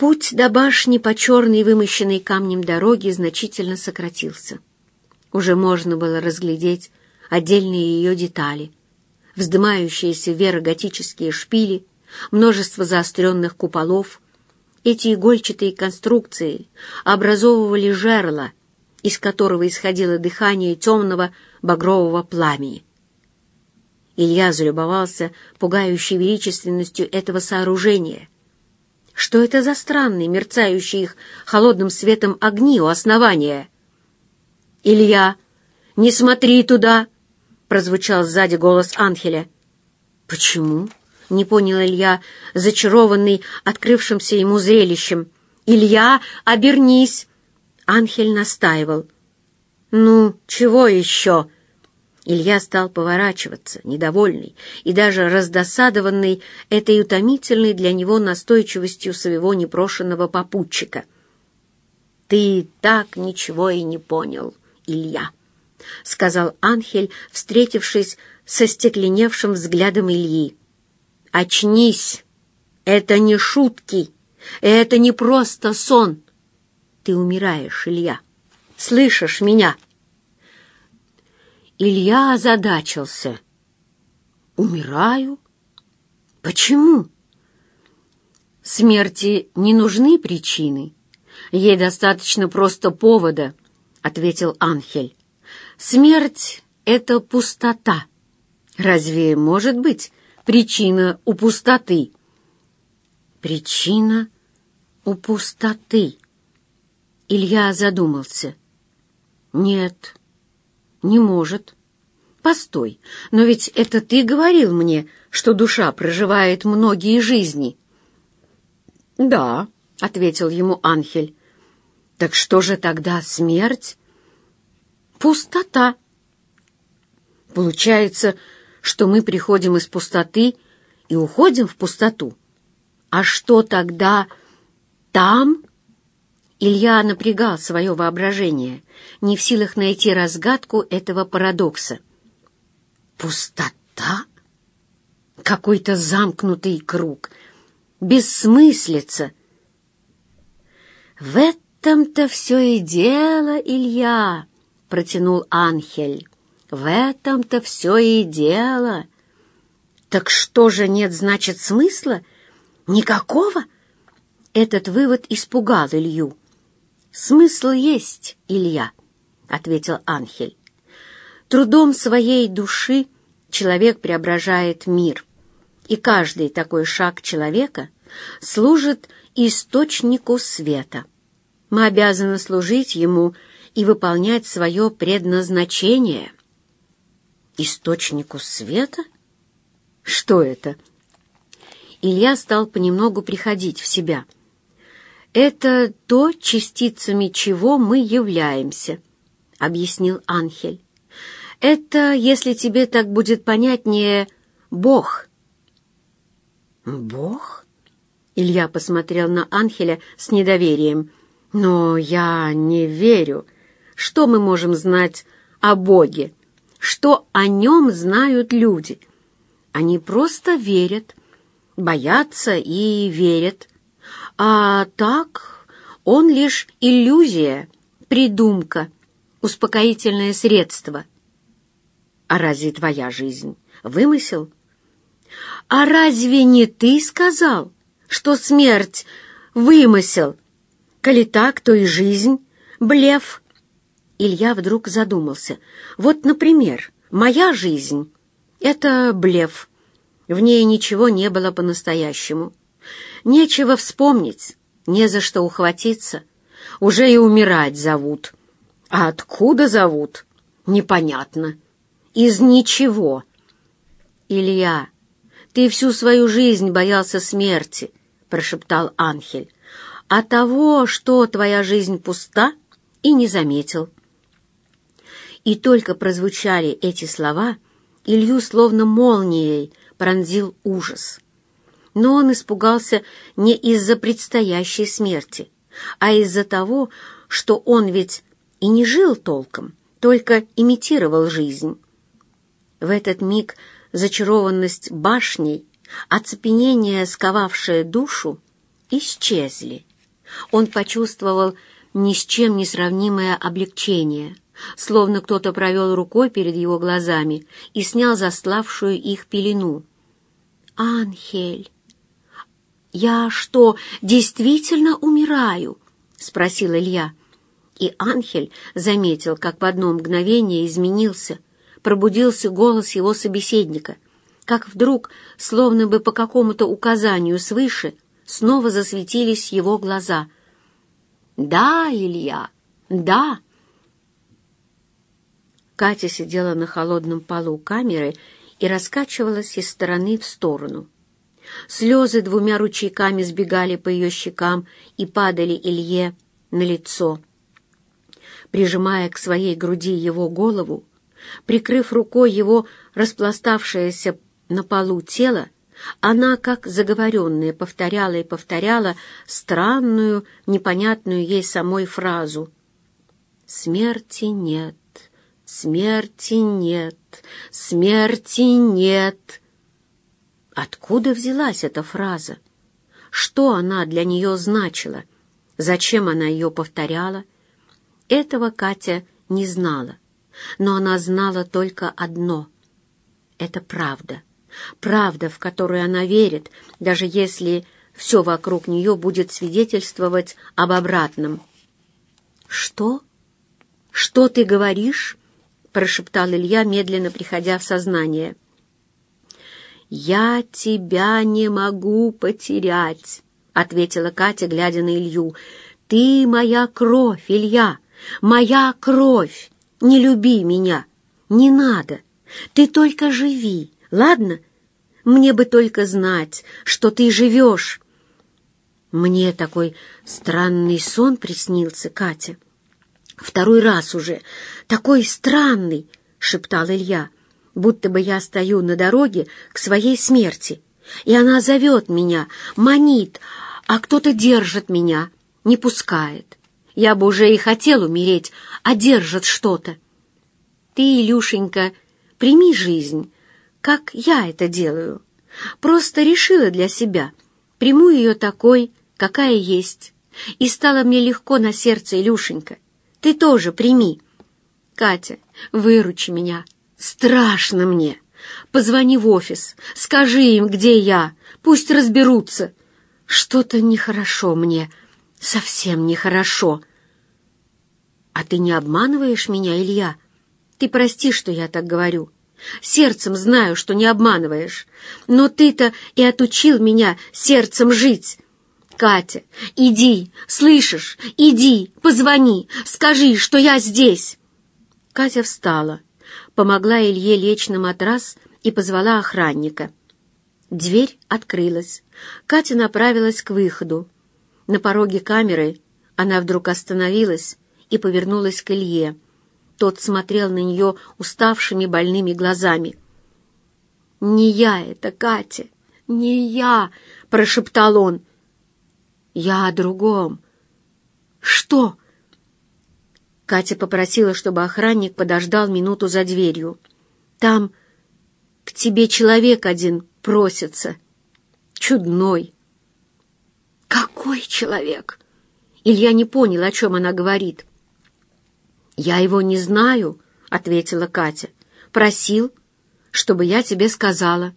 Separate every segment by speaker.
Speaker 1: Путь до башни по черной вымощенной камнем дороге значительно сократился. Уже можно было разглядеть отдельные ее детали. Вздымающиеся вверх готические шпили, множество заостренных куполов. Эти игольчатые конструкции образовывали жерло, из которого исходило дыхание темного багрового пламени. Илья залюбовался пугающей величественностью этого сооружения. Что это за странные, мерцающие их холодным светом огни у основания? «Илья, не смотри туда!» — прозвучал сзади голос Анхеля. «Почему?» — не понял Илья, зачарованный открывшимся ему зрелищем. «Илья, обернись!» Анхель настаивал. «Ну, чего еще?» Илья стал поворачиваться, недовольный и даже раздосадованный этой утомительной для него настойчивостью своего непрошенного попутчика. «Ты так ничего и не понял, Илья», — сказал Анхель, встретившись со стекленевшим взглядом Ильи. «Очнись! Это не шутки! Это не просто сон! Ты умираешь, Илья! Слышишь меня?» Илья озадачился. «Умираю? Почему?» «Смерти не нужны причины. Ей достаточно просто повода», — ответил Анхель. «Смерть — это пустота. Разве может быть причина у пустоты?» «Причина у пустоты?» Илья задумался. «Нет, «Не может». «Постой, но ведь это ты говорил мне, что душа проживает многие жизни». «Да», — ответил ему Анхель. «Так что же тогда смерть?» «Пустота». «Получается, что мы приходим из пустоты и уходим в пустоту. А что тогда там?» Илья напрягал свое воображение, не в силах найти разгадку этого парадокса. Пустота? Какой-то замкнутый круг. Бессмыслица. В этом-то все и дело, Илья, протянул Анхель. В этом-то все и дело. Так что же нет, значит, смысла? Никакого? Этот вывод испугал Илью. «Смысл есть, Илья», — ответил Анхель. «Трудом своей души человек преображает мир, и каждый такой шаг человека служит источнику света. Мы обязаны служить ему и выполнять свое предназначение». «Источнику света? Что это?» Илья стал понемногу приходить в себя — «Это то, частицами чего мы являемся», — объяснил Анхель. «Это, если тебе так будет понятнее, Бог». «Бог?» — Илья посмотрел на Анхеля с недоверием. «Но я не верю. Что мы можем знать о Боге? Что о нем знают люди? Они просто верят, боятся и верят. А так он лишь иллюзия, придумка, успокоительное средство. А разве твоя жизнь вымысел? А разве не ты сказал, что смерть — вымысел? Коли так, то и жизнь — блеф. Илья вдруг задумался. Вот, например, моя жизнь — это блеф. В ней ничего не было по-настоящему. Нечего вспомнить, не за что ухватиться. Уже и умирать зовут. А откуда зовут? Непонятно. Из ничего. Илья, ты всю свою жизнь боялся смерти, прошептал Анхель. А того, что твоя жизнь пуста, и не заметил. И только прозвучали эти слова, Илью словно молнией пронзил ужас но он испугался не из-за предстоящей смерти, а из-за того, что он ведь и не жил толком, только имитировал жизнь. В этот миг зачарованность башней, оцепенение, сковавшее душу, исчезли. Он почувствовал ни с чем не сравнимое облегчение, словно кто-то провел рукой перед его глазами и снял заславшую их пелену. «Анхель, я что, действительно умираю?» — спросил Илья. И Анхель заметил, как в одно мгновение изменился, пробудился голос его собеседника, как вдруг, словно бы по какому-то указанию свыше, снова засветились его глаза. «Да, Илья, да!» Катя сидела на холодном полу камеры и раскачивалась из стороны в сторону. Слезы двумя ручейками сбегали по ее щекам и падали Илье на лицо. Прижимая к своей груди его голову, прикрыв рукой его распластавшееся на полу тело, она, как заговоренная, повторяла и повторяла странную, непонятную ей самой фразу «Смерти нет, смерти нет, смерти нет». Откуда взялась эта фраза? Что она для нее значила? Зачем она ее повторяла? Этого Катя не знала, но она знала только одно — это правда. Правда, в которую она верит, даже если все вокруг нее будет свидетельствовать об обратном. «Что? Что ты говоришь?» — прошептал Илья, медленно приходя в сознание. «Я тебя не могу потерять», — ответила Катя, глядя на Илью. «Ты моя кровь, Илья, моя кровь. Не люби меня, не надо. Ты только живи, ладно? Мне бы только знать, что ты живешь». Мне такой странный сон приснился, Катя. Второй раз уже. Такой странный, — шептал Илья будто бы я стою на дороге к своей смерти, и она зовет меня, манит, а кто-то держит меня, не пускает. Я бы уже и хотел умереть, а держит что-то. Ты, Илюшенька, прими жизнь, как я это делаю. Просто решила для себя, приму ее такой, какая есть. И стало мне легко на сердце, Илюшенька. Ты тоже прими. Катя, выручи меня, Страшно мне. Позвони в офис, скажи им, где я, пусть разберутся. Что-то нехорошо мне, совсем нехорошо. А ты не обманываешь меня, Илья? Ты прости, что я так говорю. Сердцем знаю, что не обманываешь. Но ты-то и отучил меня сердцем жить. Катя, иди, слышишь? Иди, позвони, скажи, что я здесь. Катя встала помогла Илье лечь на матрас и позвала охранника. Дверь открылась. Катя направилась к выходу. На пороге камеры она вдруг остановилась и повернулась к Илье. Тот смотрел на нее уставшими больными глазами. «Не я это, Катя, не я!» — прошептал он. «Я о другом». «Что?» Катя попросила, чтобы охранник подождал минуту за дверью. «Там к тебе человек один просится. Чудной». «Какой человек?» Илья не понял, о чем она говорит. «Я его не знаю», — ответила Катя. «Просил, чтобы я тебе сказала.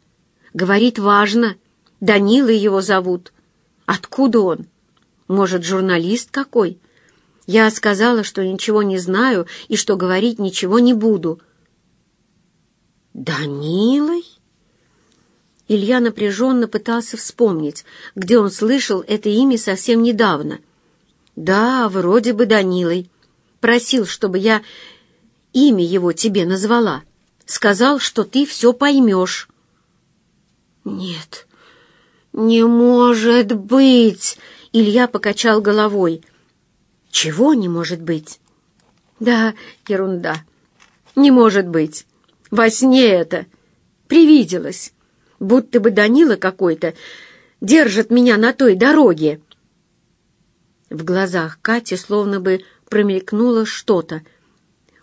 Speaker 1: Говорит, важно. Данила его зовут. Откуда он? Может, журналист какой?» Я сказала, что ничего не знаю и что говорить ничего не буду. «Данилой?» Илья напряженно пытался вспомнить, где он слышал это имя совсем недавно. «Да, вроде бы Данилой. Просил, чтобы я имя его тебе назвала. Сказал, что ты все поймешь». «Нет, не может быть!» Илья покачал головой. Чего не может быть? Да, ерунда. Не может быть. Во сне это. Привиделось. Будто бы Данила какой-то держит меня на той дороге. В глазах Кати словно бы промелькнуло что-то.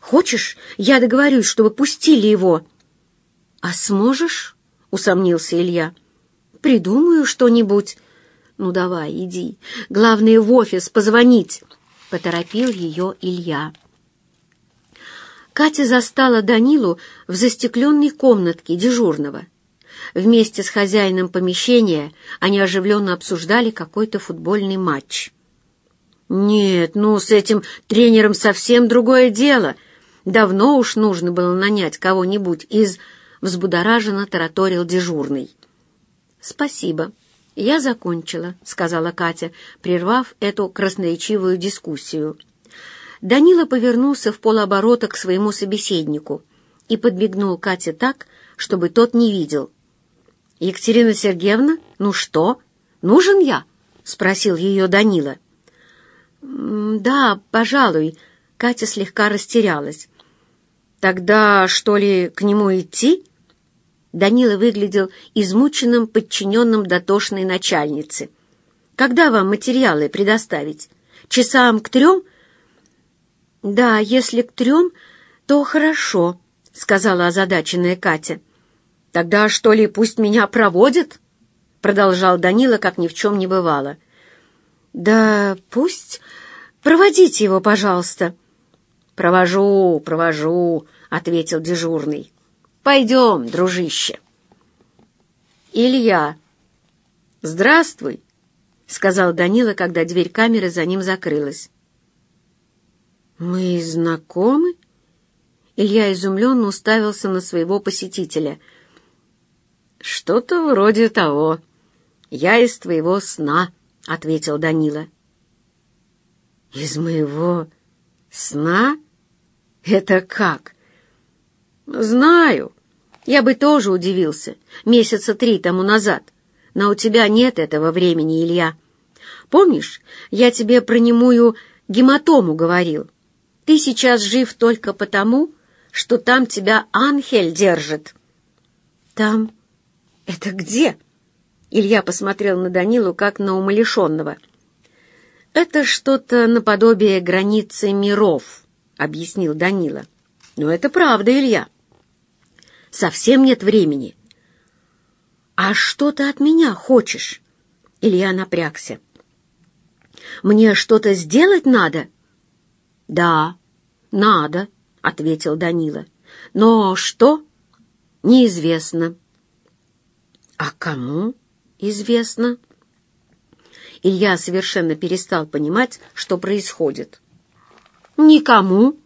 Speaker 1: «Хочешь, я договорюсь, чтобы пустили его?» «А сможешь?» — усомнился Илья. «Придумаю что-нибудь. «Ну давай, иди. Главное, в офис позвонить», — поторопил ее Илья. Катя застала Данилу в застекленной комнатке дежурного. Вместе с хозяином помещения они оживленно обсуждали какой-то футбольный матч. «Нет, ну, с этим тренером совсем другое дело. Давно уж нужно было нанять кого-нибудь из...» — взбудораженно тараторил дежурный. «Спасибо. Я закончила», — сказала Катя, прервав эту красноречивую дискуссию. Данила повернулся в полоборота к своему собеседнику и подбегнул Кате так, чтобы тот не видел. «Екатерина Сергеевна, ну что, нужен я?» — спросил ее Данила. «Да, пожалуй», — Катя слегка растерялась. «Тогда, что ли, к нему идти?» Данила выглядел измученным подчиненным дотошной начальницы. «Когда вам материалы предоставить? Часам к трем?» «Да, если к трем, то хорошо», — сказала озадаченная Катя. «Тогда, что ли, пусть меня проводят?» — продолжал Данила, как ни в чем не бывало. «Да пусть. Проводите его, пожалуйста». «Провожу, провожу», — ответил дежурный. «Пойдем, дружище». «Илья». «Здравствуй», — сказал Данила, когда дверь камеры за ним закрылась. «Мы знакомы?» Илья изумленно уставился на своего посетителя. «Что-то вроде того. Я из твоего сна», — ответил Данила. «Из моего сна? Это как?» «Знаю. Я бы тоже удивился месяца три тому назад. Но у тебя нет этого времени, Илья. Помнишь, я тебе про немую гематому говорил? Ты сейчас жив только потому, что там тебя Анхель держит». «Там? Это где?» Илья посмотрел на Данилу, как на умалишенного. «Это что-то наподобие границы миров», — объяснил Данила. «Но это правда, Илья» совсем нет времени. «А что ты от меня хочешь?» Илья напрягся. «Мне что-то сделать надо?» «Да, надо», — ответил Данила. «Но что?» «Неизвестно». «А кому известно?» Илья совершенно перестал понимать, что происходит. «Никому».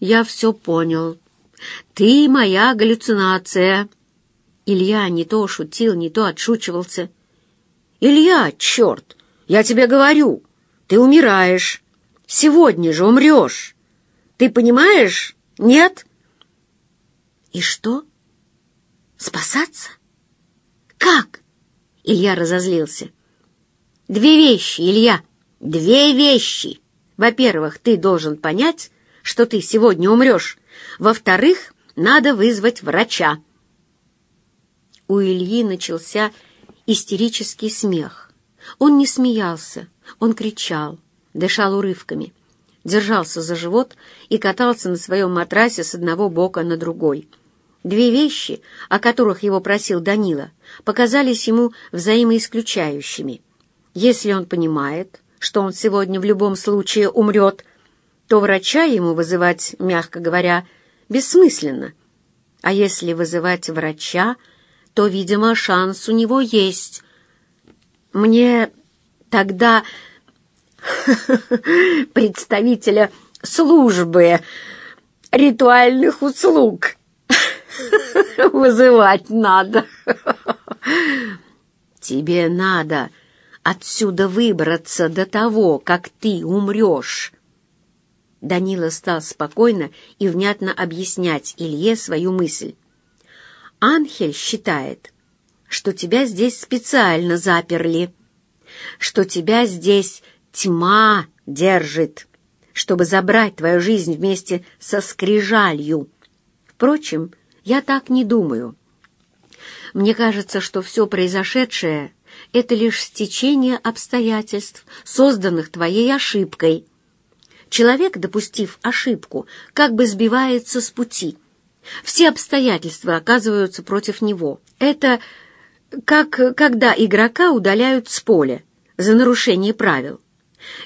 Speaker 1: «Я все понял», «Ты моя галлюцинация!» Илья не то шутил, не то отшучивался. «Илья, черт! Я тебе говорю! Ты умираешь! Сегодня же умрешь! Ты понимаешь? Нет?» «И что? Спасаться? Как?» Илья разозлился. «Две вещи, Илья, две вещи! Во-первых, ты должен понять, что ты сегодня умрешь, во-вторых, надо вызвать врача. У Ильи начался истерический смех. Он не смеялся, он кричал, дышал урывками, держался за живот и катался на своем матрасе с одного бока на другой. Две вещи, о которых его просил Данила, показались ему взаимоисключающими. Если он понимает, что он сегодня в любом случае умрет, то врача ему вызывать, мягко говоря, бессмысленно. А если вызывать врача, то, видимо, шанс у него есть. Мне тогда представителя службы ритуальных услуг вызывать надо. Тебе надо отсюда выбраться до того, как ты умрешь. Данила стал спокойно и внятно объяснять Илье свою мысль. «Анхель считает, что тебя здесь специально заперли, что тебя здесь тьма держит, чтобы забрать твою жизнь вместе со скрижалью. Впрочем, я так не думаю. Мне кажется, что все произошедшее — это лишь стечение обстоятельств, созданных твоей ошибкой — Человек, допустив ошибку, как бы сбивается с пути. Все обстоятельства оказываются против него. Это как когда игрока удаляют с поля за нарушение правил.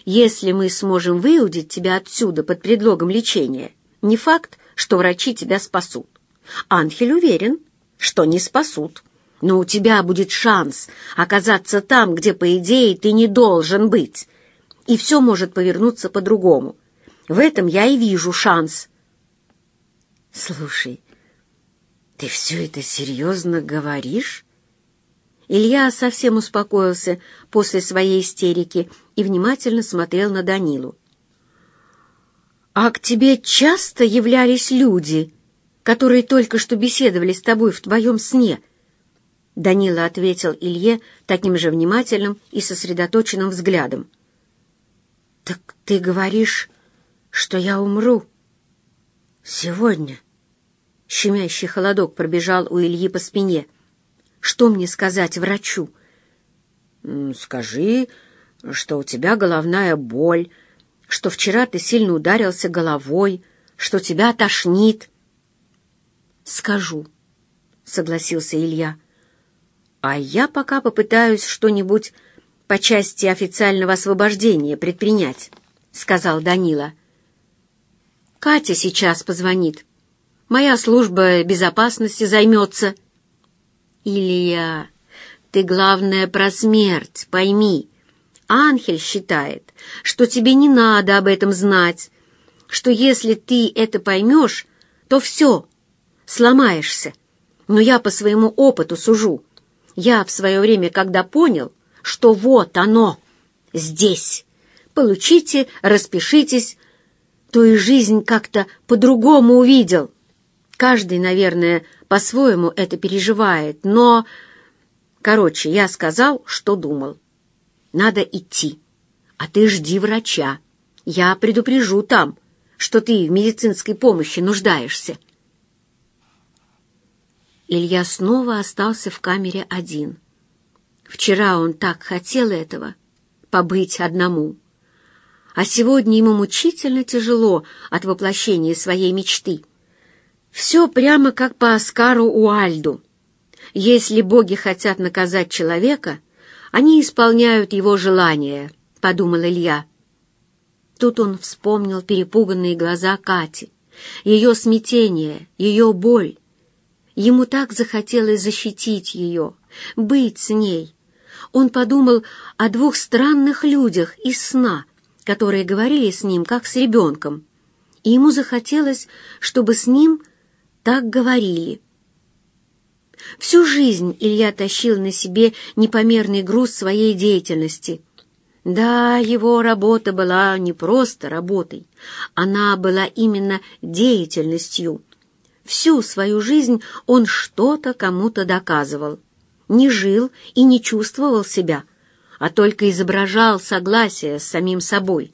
Speaker 1: Если мы сможем выудить тебя отсюда под предлогом лечения, не факт, что врачи тебя спасут. Анхель уверен, что не спасут. Но у тебя будет шанс оказаться там, где, по идее, ты не должен быть. И все может повернуться по-другому. В этом я и вижу шанс.
Speaker 2: Слушай, ты все это серьезно говоришь? Илья совсем успокоился после своей истерики и внимательно смотрел на Данилу. «А к тебе часто являлись люди, которые только что беседовали с тобой в твоем сне?» Данила ответил Илье таким же внимательным и сосредоточенным взглядом. «Так ты говоришь, что я умру сегодня?» Щемящий холодок пробежал у Ильи по спине. «Что мне сказать врачу?»
Speaker 1: «Скажи, что у тебя головная боль, что вчера ты сильно ударился головой, что тебя тошнит».
Speaker 2: «Скажу», — согласился Илья.
Speaker 1: «А я пока попытаюсь что-нибудь по части официального освобождения предпринять», — сказал Данила. «Катя сейчас позвонит. Моя служба безопасности займется».
Speaker 2: «Илья, ты, главное, про смерть, пойми. Анхель считает, что тебе не надо об этом знать, что если ты это поймешь, то все, сломаешься. Но я по своему опыту сужу. Я в свое время, когда понял, что вот оно, здесь, получите, распишитесь, то и жизнь как-то по-другому увидел. Каждый, наверное, по-своему это переживает, но... Короче, я сказал, что думал. Надо идти. А ты жди врача. Я предупрежу там, что ты в медицинской помощи нуждаешься. Илья снова остался в камере один. Вчера он так хотел этого — побыть одному. А сегодня ему мучительно тяжело от воплощения своей мечты. Все прямо как по Оскару Уальду. Если боги хотят наказать человека, они исполняют его желания, — подумал Илья. Тут он вспомнил перепуганные глаза Кати, ее смятение, ее боль. Ему так захотелось защитить ее, быть с ней. Он подумал о двух странных людях из сна, которые говорили с ним, как с ребенком. И ему захотелось, чтобы с ним так говорили. Всю жизнь Илья тащил на себе непомерный груз своей деятельности. Да, его работа была не просто работой, она была именно деятельностью — Всю свою жизнь он что-то кому-то доказывал. Не жил и не чувствовал себя, а только изображал согласие с самим собой.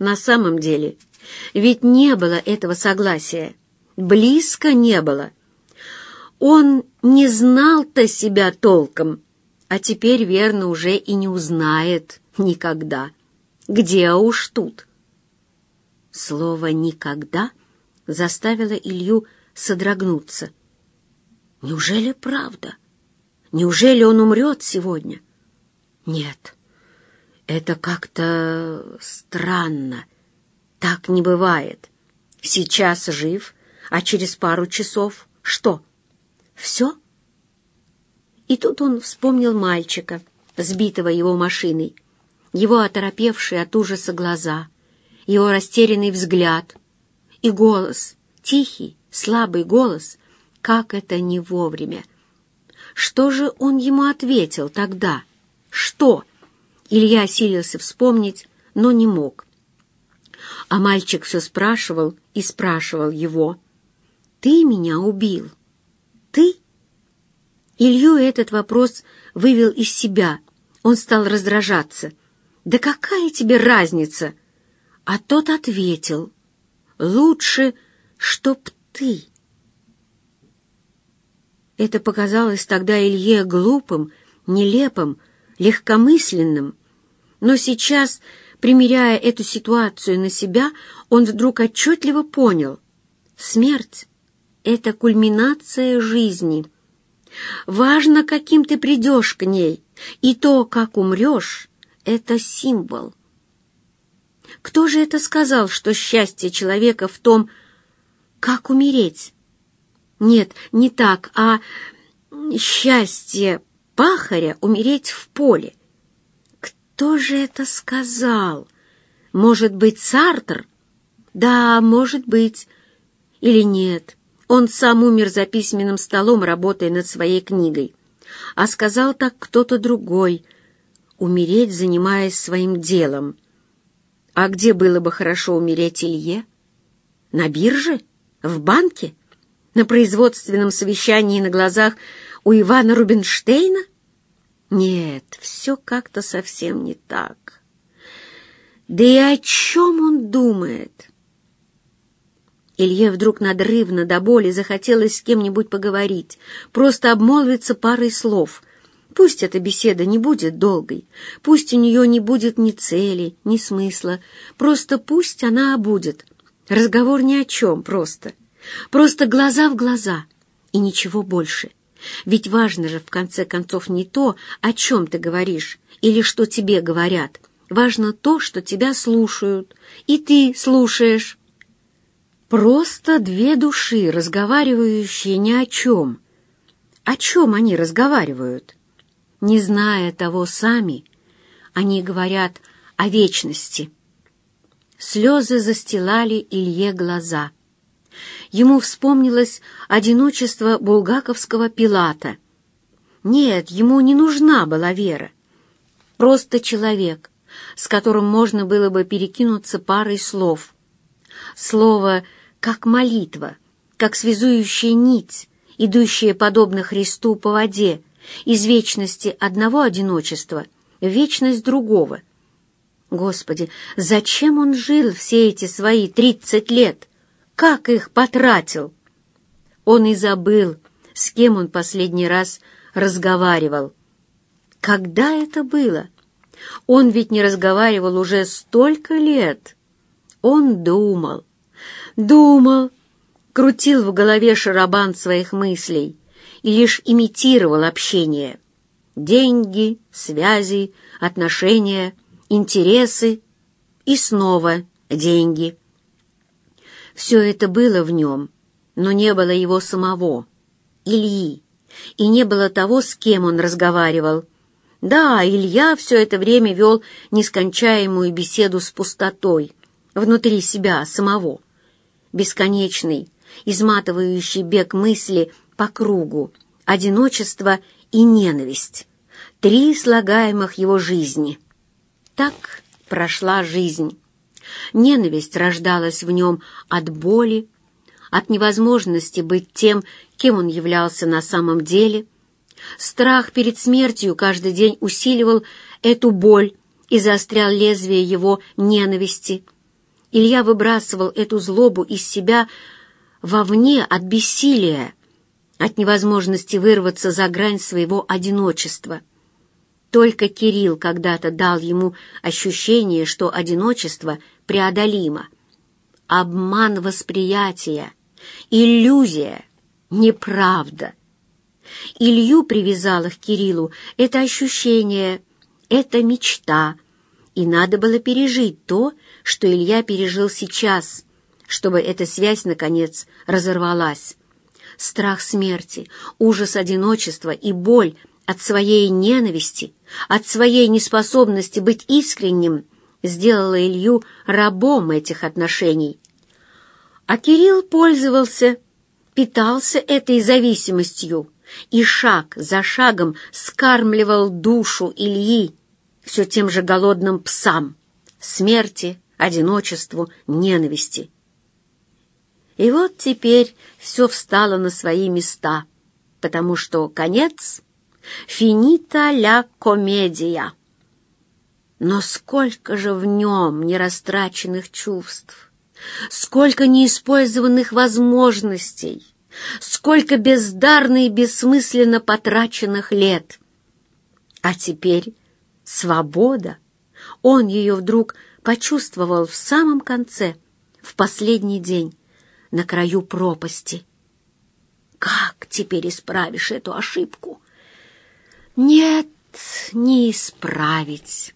Speaker 2: На самом деле, ведь не было этого согласия, близко не было. Он не знал-то себя толком, а теперь, верно, уже и не узнает никогда. Где уж тут? Слово «никогда» заставило Илью содрогнуться. Неужели правда? Неужели он умрет сегодня? Нет, это как-то странно. Так не бывает. Сейчас жив, а через пару часов что? Все? И тут он вспомнил мальчика, сбитого его машиной, его оторопевшие от ужаса глаза, его растерянный взгляд и голос, тихий, слабый голос, как это не вовремя. Что же он ему ответил тогда? Что? Илья силился вспомнить, но не мог. А мальчик все спрашивал и спрашивал его. «Ты меня убил? Ты?» Илью этот вопрос вывел из себя. Он стал раздражаться. «Да какая тебе разница?» А тот ответил. «Лучше, чтоб ты. Это показалось тогда Илье глупым, нелепым, легкомысленным, но сейчас, примеряя эту ситуацию на себя, он вдруг отчетливо понял — смерть — это кульминация жизни. Важно, каким ты придешь к ней, и то, как умрешь, — это символ. Кто же это сказал, что счастье человека в том, как умереть? Нет, не так, а счастье пахаря умереть в поле. Кто же это сказал? Может быть, Сартр? Да, может быть. Или нет. Он сам умер за письменным столом, работая над своей книгой. А сказал так кто-то другой. Умереть, занимаясь своим делом. А где было бы хорошо умереть Илье? На бирже? В банке? На производственном совещании на глазах у Ивана Рубинштейна? Нет, все как-то совсем не так. Да и о чем он думает? Илье вдруг надрывно до боли захотелось с кем-нибудь поговорить, просто обмолвиться парой слов. Пусть эта беседа не будет долгой, пусть у нее не будет ни цели, ни смысла, просто пусть она будет. Разговор ни о чем просто. Просто глаза в глаза и ничего больше. Ведь важно же, в конце концов, не то, о чем ты говоришь или что тебе говорят. Важно то, что тебя слушают, и ты слушаешь. Просто две души, разговаривающие ни о чем. О чем они разговаривают? Не зная того сами, они говорят о вечности. Слезы застилали Илье глаза — ему вспомнилось одиночество булгаковского Пилата. Нет, ему не нужна была вера. Просто человек, с которым можно было бы перекинуться парой слов. Слово как молитва, как связующая нить, идущая подобно Христу по воде, из вечности одного одиночества в вечность другого. Господи, зачем он жил все эти свои тридцать лет? Как их потратил! Он и забыл, с кем он последний раз разговаривал. Когда это было? Он ведь не разговаривал уже столько лет. Он думал, думал, крутил в голове шарабан своих мыслей и лишь имитировал общение. Деньги, связи, отношения, интересы и снова деньги. Все это было в нем, но не было его самого, Ильи, и не было того, с кем он разговаривал. Да, Илья все это время вел нескончаемую беседу с пустотой, внутри себя самого. Бесконечный, изматывающий бег мысли по кругу, одиночество и ненависть. Три слагаемых его жизни. Так прошла жизнь. Ненависть рождалась в нем от боли, от невозможности быть тем, кем он являлся на самом деле. Страх перед смертью каждый день усиливал эту боль и заострял лезвие его ненависти. Илья выбрасывал эту злобу из себя вовне от бессилия, от невозможности вырваться за грань своего одиночества. Только Кирилл когда-то дал ему ощущение, что одиночество преодолимо. Обман восприятия, иллюзия, неправда. Илью привязала к Кириллу это ощущение, это мечта, и надо было пережить то, что Илья пережил сейчас, чтобы эта связь, наконец, разорвалась. Страх смерти, ужас одиночества и боль от своей ненависти, от своей неспособности быть искренним сделала Илью рабом этих отношений. А Кирилл пользовался, питался этой зависимостью и шаг за шагом скармливал душу Ильи все тем же голодным псам смерти, одиночеству, ненависти. И вот теперь все встало на свои места, потому что конец — финита ля комедия. Но сколько же в нем нерастраченных чувств, сколько неиспользованных возможностей, сколько бездарно и бессмысленно потраченных лет. А теперь свобода. Он ее вдруг почувствовал в самом конце, в последний день, на краю пропасти. как теперь исправишь эту ошибку? Нет, не исправить.